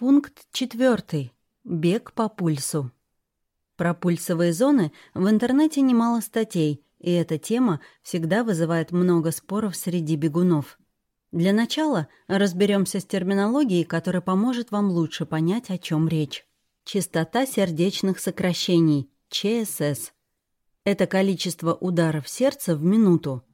Пункт четвертый. Бег по пульсу. Про пульсовые зоны в интернете немало статей, и эта тема всегда вызывает много споров среди бегунов. Для начала разберемся с терминологией, которая поможет вам лучше понять, о чем речь. Частота сердечных сокращений, ЧСС. Это количество ударов сердца в минуту.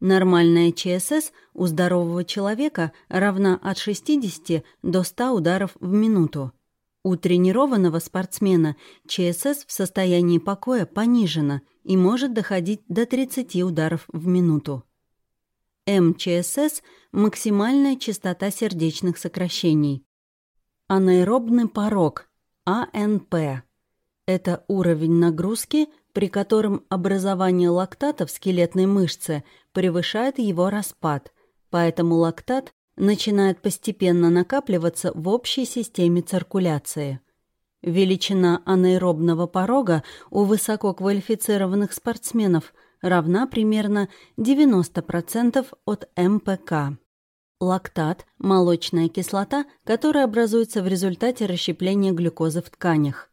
Нормальная ЧСС у здорового человека равна от 60 до 100 ударов в минуту. У тренированного спортсмена ЧСС в состоянии покоя понижена и может доходить до 30 ударов в минуту. МЧСС – максимальная частота сердечных сокращений. Анаэробный порог – АНП. Это уровень нагрузки, при котором образование лактата в скелетной мышце превышает его распад, поэтому лактат начинает постепенно накапливаться в общей системе циркуляции. Величина анаэробного порога у высококвалифицированных спортсменов равна примерно 90% от МПК. Лактат – молочная кислота, которая образуется в результате расщепления глюкозы в тканях.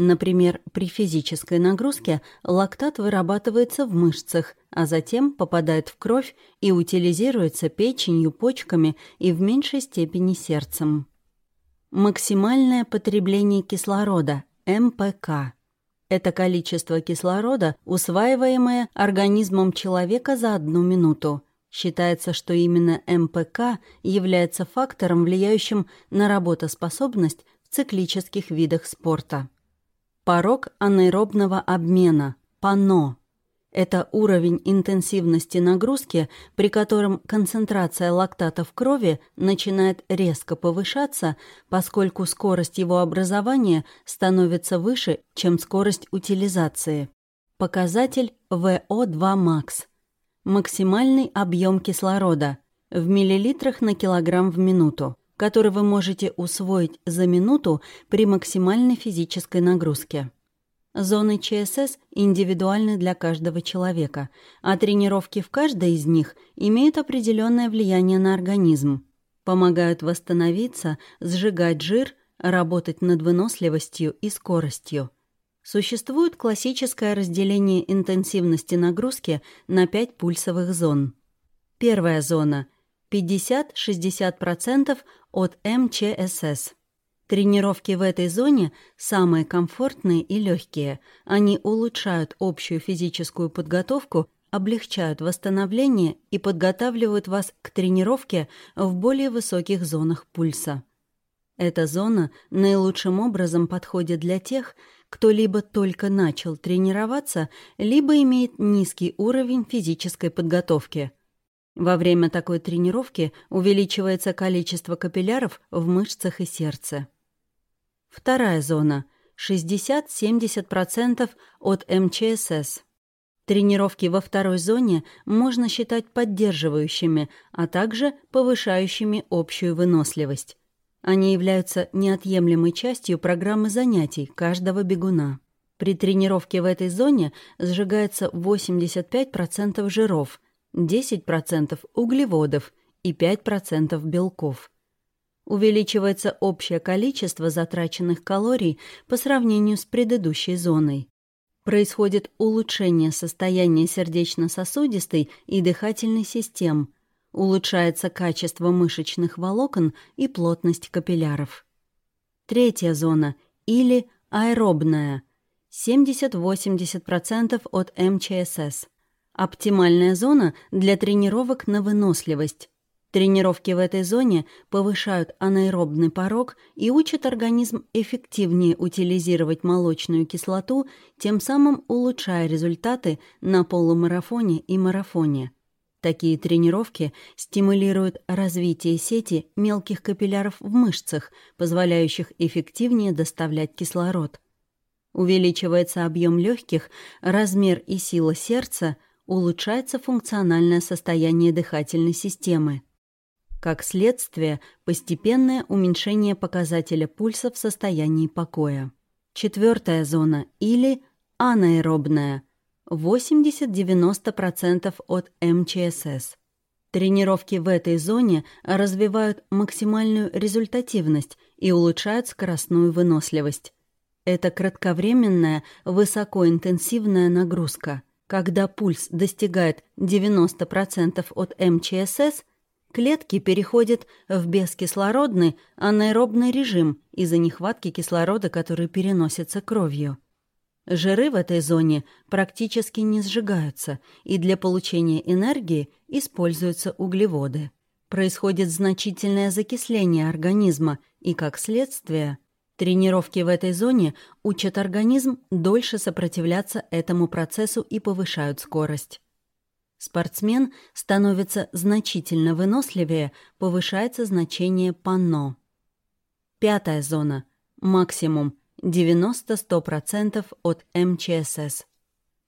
Например, при физической нагрузке лактат вырабатывается в мышцах, а затем попадает в кровь и утилизируется печенью, почками и в меньшей степени сердцем. Максимальное потребление кислорода – МПК. Это количество кислорода, усваиваемое организмом человека за одну минуту. Считается, что именно МПК является фактором, влияющим на работоспособность в циклических видах спорта. Порог анаэробного обмена, ПАНО. Это уровень интенсивности нагрузки, при котором концентрация лактата в крови начинает резко повышаться, поскольку скорость его образования становится выше, чем скорость утилизации. Показатель ВО2 макс. Максимальный объем кислорода в миллилитрах на килограмм в минуту который вы можете усвоить за минуту при максимальной физической нагрузке. Зоны ЧСС индивидуальны для каждого человека, а тренировки в каждой из них имеют определенное влияние на организм, помогают восстановиться, сжигать жир, работать над выносливостью и скоростью. Существует классическое разделение интенсивности нагрузки на пять пульсовых зон. Первая зона — 50-60% от МЧСС. Тренировки в этой зоне самые комфортные и легкие. Они улучшают общую физическую подготовку, облегчают восстановление и подготавливают вас к тренировке в более высоких зонах пульса. Эта зона наилучшим образом подходит для тех, кто либо только начал тренироваться, либо имеет низкий уровень физической подготовки – во время такой тренировки увеличивается количество капилляров в мышцах и сердце. Вторая зона — 60-70% от МЧСС. Тренировки во второй зоне можно считать поддерживающими, а также повышающими общую выносливость. Они являются неотъемлемой частью программы занятий каждого бегуна. При тренировке в этой зоне сжигается 85% жиров – 10% углеводов и 5% белков. Увеличивается общее количество затраченных калорий по сравнению с предыдущей зоной. Происходит улучшение состояния сердечно-сосудистой и дыхательной систем, улучшается качество мышечных волокон и плотность капилляров. Третья зона или аэробная – 70-80% от МЧСС – Оптимальная зона для тренировок на выносливость. Тренировки в этой зоне повышают анаэробный порог и учат организм эффективнее утилизировать молочную кислоту, тем самым улучшая результаты на полумарафоне и марафоне. Такие тренировки стимулируют развитие сети мелких капилляров в мышцах, позволяющих эффективнее доставлять кислород. Увеличивается объем легких, размер и сила сердца – улучшается функциональное состояние дыхательной системы. Как следствие, постепенное уменьшение показателя пульса в состоянии покоя. Четвертая зона или анаэробная 80-90% от МЧСС. Тренировки в этой зоне развивают максимальную результативность и улучшают скоростную выносливость. Это кратковременная, высокоинтенсивная нагрузка. Когда пульс достигает 90% от МЧСС, клетки переходят в бескислородный анаэробный режим из-за нехватки кислорода, который переносится кровью. Жиры в этой зоне практически не сжигаются, и для получения энергии используются углеводы. Происходит значительное закисление организма, и, как следствие, Тренировки в этой зоне учат организм дольше сопротивляться этому процессу и повышают скорость. Спортсмен становится значительно выносливее, повышается значение панно. Пятая зона. Максимум 90-100% от МЧСС.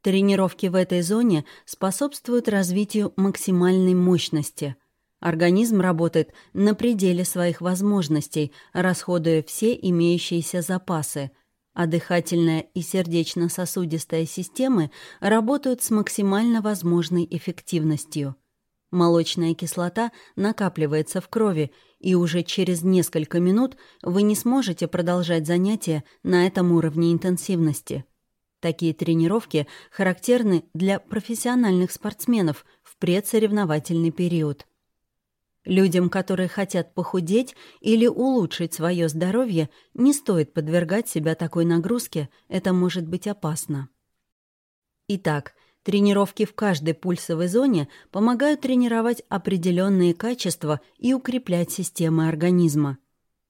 Тренировки в этой зоне способствуют развитию максимальной мощности – Организм работает на пределе своих возможностей, расходуя все имеющиеся запасы, а дыхательная и сердечно-сосудистая системы работают с максимально возможной эффективностью. Молочная кислота накапливается в крови, и уже через несколько минут вы не сможете продолжать занятия на этом уровне интенсивности. Такие тренировки характерны для профессиональных спортсменов в предсоревновательный период. Людям, которые хотят похудеть или улучшить свое здоровье, не стоит подвергать себя такой нагрузке, это может быть опасно. Итак, тренировки в каждой пульсовой зоне помогают тренировать определенные качества и укреплять системы организма.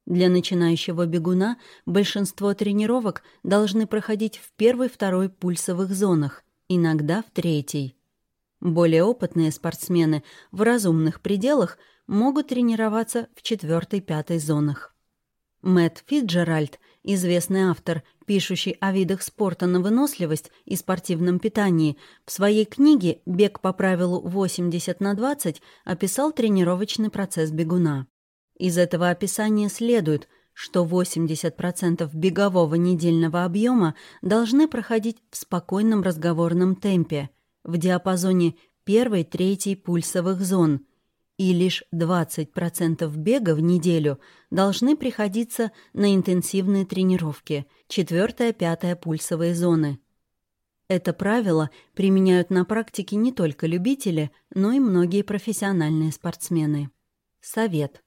Для начинающего бегуна большинство тренировок должны проходить в первой-второй пульсовых зонах, иногда в третьей. Более опытные спортсмены в разумных пределах могут тренироваться в четвертой-пятой зонах. Мэтт Фитджеральд, известный автор, пишущий о видах спорта на выносливость и спортивном питании, в своей книге «Бег по правилу 80 на 20» описал тренировочный процесс бегуна. Из этого описания следует, что 80% бегового недельного объема должны проходить в спокойном разговорном темпе, в диапазоне первой-третьей пульсовых зон – и лишь 20% бега в неделю должны приходиться на интенсивные тренировки, 4-5 пульсовые зоны. Это правило применяют на практике не только любители, но и многие профессиональные спортсмены. Совет.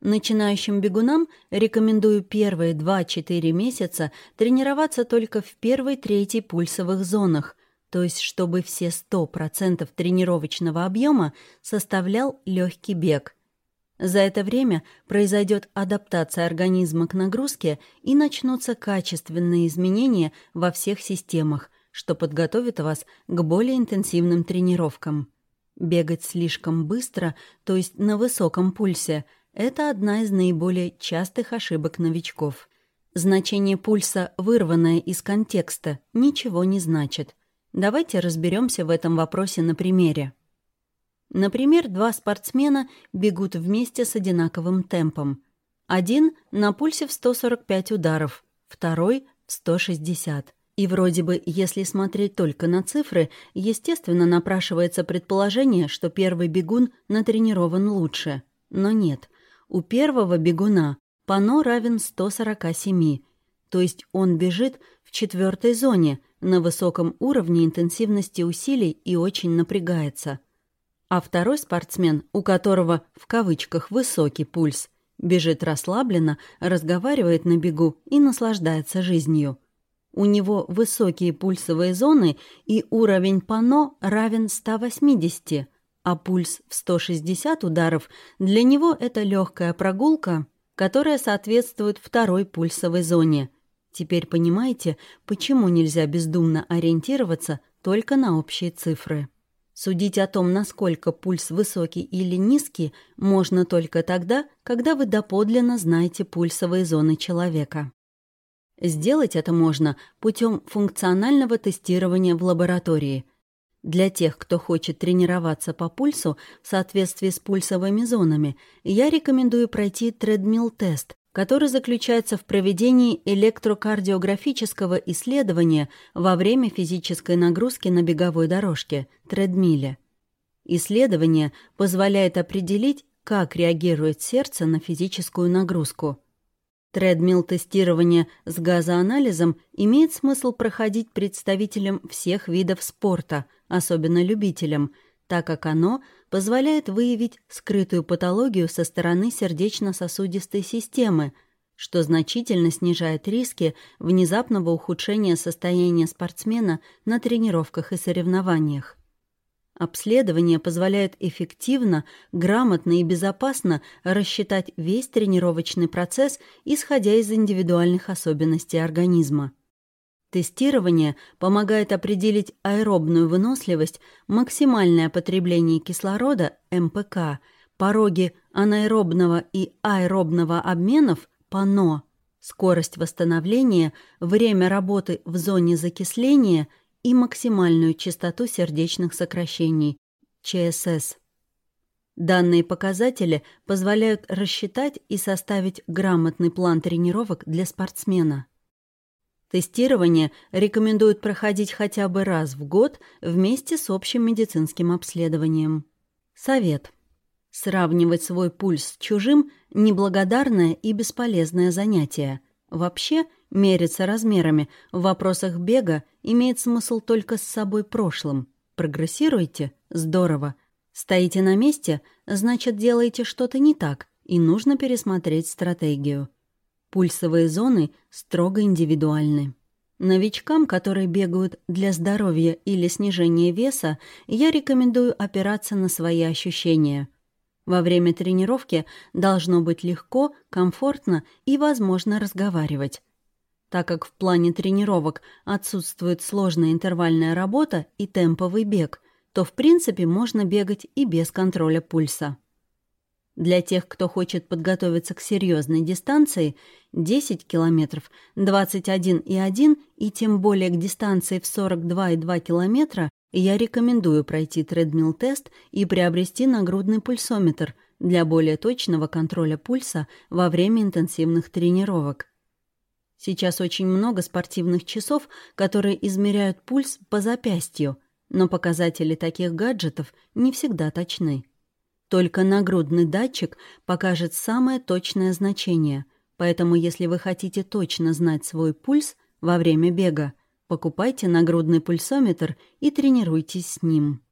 Начинающим бегунам рекомендую первые 2-4 месяца тренироваться только в первой-третьей пульсовых зонах, то есть чтобы все 100% тренировочного объема составлял легкий бег. За это время произойдет адаптация организма к нагрузке и начнутся качественные изменения во всех системах, что подготовит вас к более интенсивным тренировкам. Бегать слишком быстро, то есть на высоком пульсе, это одна из наиболее частых ошибок новичков. Значение пульса, вырванное из контекста, ничего не значит. Давайте разберемся в этом вопросе на примере. Например, два спортсмена бегут вместе с одинаковым темпом. Один на пульсе в 145 ударов, второй — в 160. И вроде бы, если смотреть только на цифры, естественно напрашивается предположение, что первый бегун натренирован лучше. Но нет. У первого бегуна пано равен 147, то есть он бежит в четвертой зоне, на высоком уровне интенсивности усилий и очень напрягается. А второй спортсмен, у которого в кавычках «высокий пульс», бежит расслабленно, разговаривает на бегу и наслаждается жизнью. У него высокие пульсовые зоны и уровень пано равен 180, а пульс в 160 ударов для него это легкая прогулка, которая соответствует второй пульсовой зоне – Теперь понимаете, почему нельзя бездумно ориентироваться только на общие цифры. Судить о том, насколько пульс высокий или низкий, можно только тогда, когда вы доподлинно знаете пульсовые зоны человека. Сделать это можно путем функционального тестирования в лаборатории. Для тех, кто хочет тренироваться по пульсу в соответствии с пульсовыми зонами, я рекомендую пройти тредмил-тест, который заключается в проведении электрокардиографического исследования во время физической нагрузки на беговой дорожке, тредмиле. Исследование позволяет определить, как реагирует сердце на физическую нагрузку. Тредмил-тестирование с газоанализом имеет смысл проходить представителям всех видов спорта, особенно любителям, так как оно позволяет выявить скрытую патологию со стороны сердечно-сосудистой системы, что значительно снижает риски внезапного ухудшения состояния спортсмена на тренировках и соревнованиях. Обследование позволяет эффективно, грамотно и безопасно рассчитать весь тренировочный процесс, исходя из индивидуальных особенностей организма. Тестирование помогает определить аэробную выносливость, максимальное потребление кислорода, МПК, пороги анаэробного и аэробного обменов, ПАНО, скорость восстановления, время работы в зоне закисления и максимальную частоту сердечных сокращений, ЧСС. Данные показатели позволяют рассчитать и составить грамотный план тренировок для спортсмена. Тестирование рекомендуют проходить хотя бы раз в год вместе с общим медицинским обследованием. Совет. Сравнивать свой пульс с чужим – неблагодарное и бесполезное занятие. Вообще – Мериться размерами в вопросах бега имеет смысл только с собой прошлым. Прогрессируете? Здорово. Стоите на месте? Значит, делаете что-то не так, и нужно пересмотреть стратегию. Пульсовые зоны строго индивидуальны. Новичкам, которые бегают для здоровья или снижения веса, я рекомендую опираться на свои ощущения. Во время тренировки должно быть легко, комфортно и возможно разговаривать. Так как в плане тренировок отсутствует сложная интервальная работа и темповый бег, то в принципе можно бегать и без контроля пульса. Для тех, кто хочет подготовиться к серьезной дистанции, 10 километров, 21,1 и тем более к дистанции в 42,2 километра я рекомендую пройти тредмил-тест и приобрести нагрудный пульсометр для более точного контроля пульса во время интенсивных тренировок. Сейчас очень много спортивных часов, которые измеряют пульс по запястью, но показатели таких гаджетов не всегда точны. Только нагрудный датчик покажет самое точное значение, поэтому если вы хотите точно знать свой пульс во время бега, покупайте нагрудный пульсометр и тренируйтесь с ним.